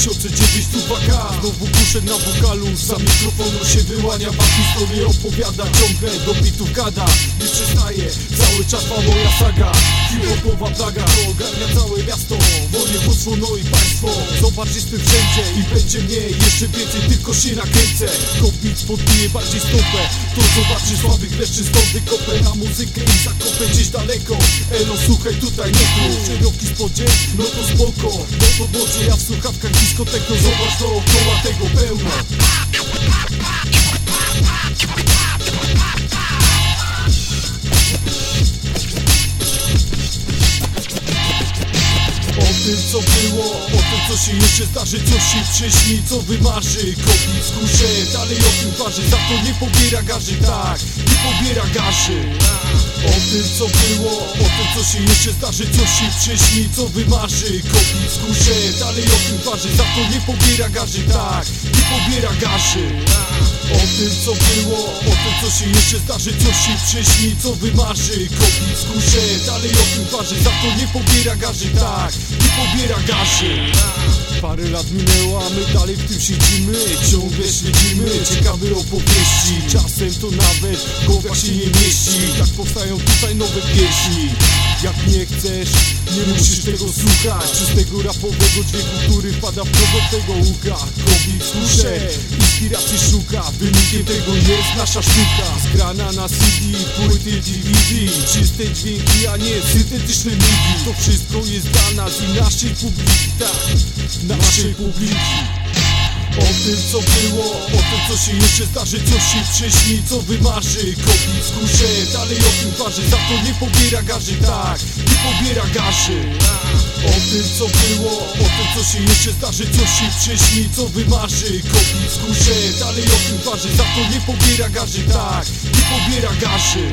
official Znowu kuszę na wokalu Za mikrofonu się wyłania Wam historię opowiada Ciągle do bitów gada. Nie przestaje Cały czas ma moja saga. Hip-hopowa plaga To ogarnia całe miasto. Województwo no i państwo. Zobacz jestem wszędzie I będzie mnie jeszcze więcej Tylko się nakręcę. Kopic podbije bardziej stopę. To zobaczy słabych leszczy Stąd wykopę. Na muzykę i zakopę gdzieś daleko. Elo słuchaj tutaj nie tu. Szeroki spodzień No to spoko. No to boże ja w słuchawkach dyskoteką Zobacz dookoła tego pełno co było, o tym co się jeszcze zdarzy Co się przyśni, co wymarzy. Kopic kusze, dalej o tym waży Za to nie pobiera garzy, tak Nie pobiera garzy. O tym co było, o tym co się jeszcze zdarzy Co się przyśni, co wymarzy. Kopic kusze, dalej o tym waży Za to nie pobiera garzy, tak Nie pobiera garzy. O tym co było, o tym co się jeszcze zdarzy Co się przyśni, co wymarzy. Kopic kusze, dalej o tym waży Za to nie pobiera garzy, tak Nie pobiera garzy Parę lat minęło, a my dalej w tym siedzimy. Ciągle śledzimy ciekawe opowieści. Czasem to nawet w głowach się nie mieści. Tak powstają tutaj nowe pieśni. Jak nie chcesz, nie musisz tego słuchać. Czystego rapowego dźwięku, który wpada do tego ucha. Kobiet kusze, inspiracji szuka. Wynikiem tego jest nasza sztuka. Zgrana na CD, płyty DVD Czyste dźwięki, a nie syntetyczne migi To wszystko jest dla nas i naszej publiki Tak, naszej publiki. O tym co było, o tym co się jeszcze zdarzy Co się przyśni, co wymarzy. Kopic kusze, dalej o tym waży. Za to nie pobiera garzy, tak Nie pobiera garzy. O tym co było, o tym co się jeszcze zdarzy Co się przyśni, co wymarzy. Kopic kusze, dalej o tym waży. Za to nie pobiera garzy, tak Nie pobiera garzy